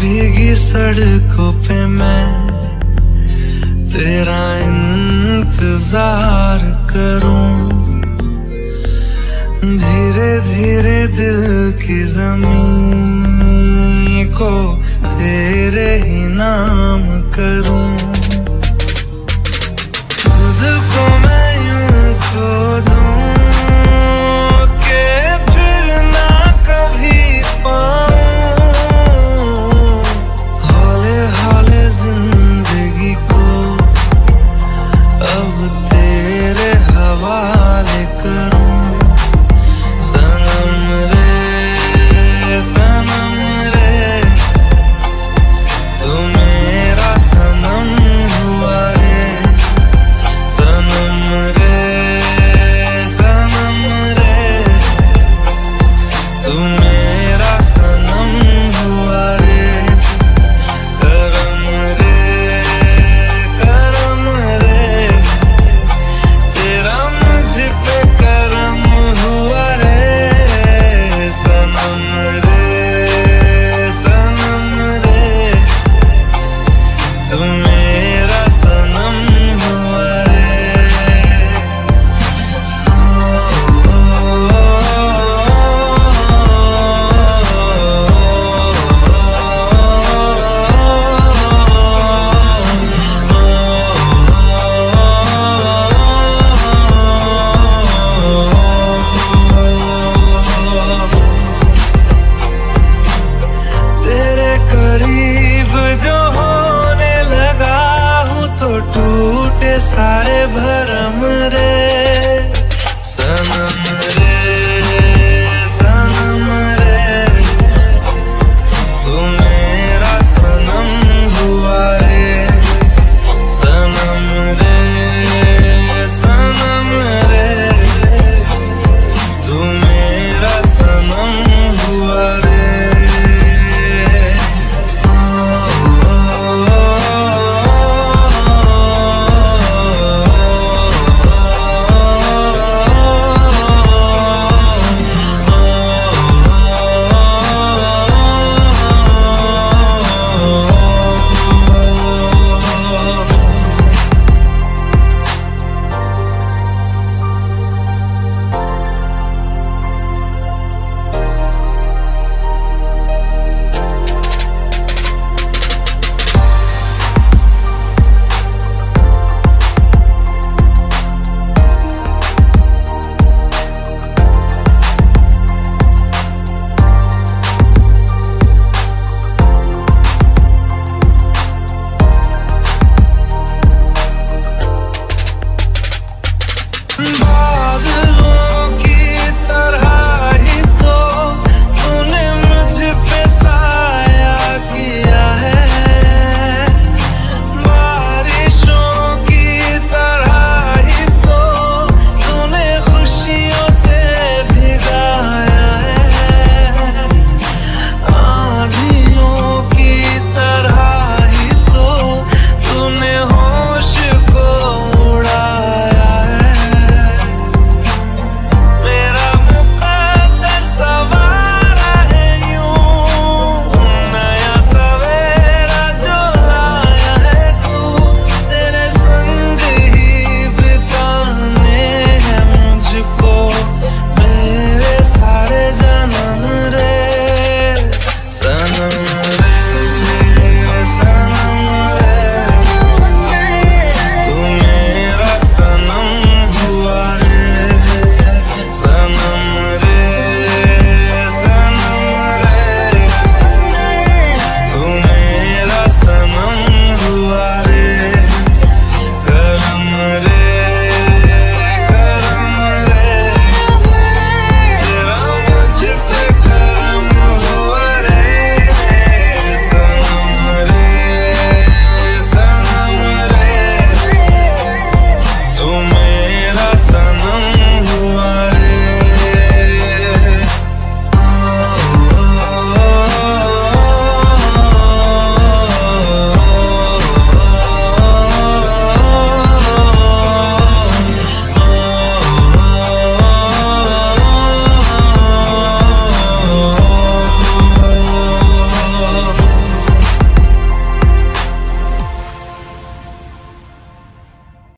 भीगी सड़कों पे मैं तेरा इंतज़ार करूँ। धीरे धीरे दिल की ज़मीन को तेरे ही नाम करूँ।